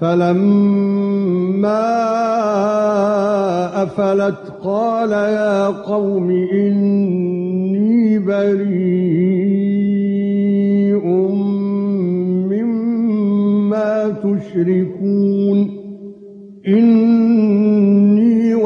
فَلَمَّا أَفَلَتْ قَالَ يَا قَوْمِ إِنِّي بَرِيءٌ مِّمَّا تُشْرِكُونَ. إِنِّي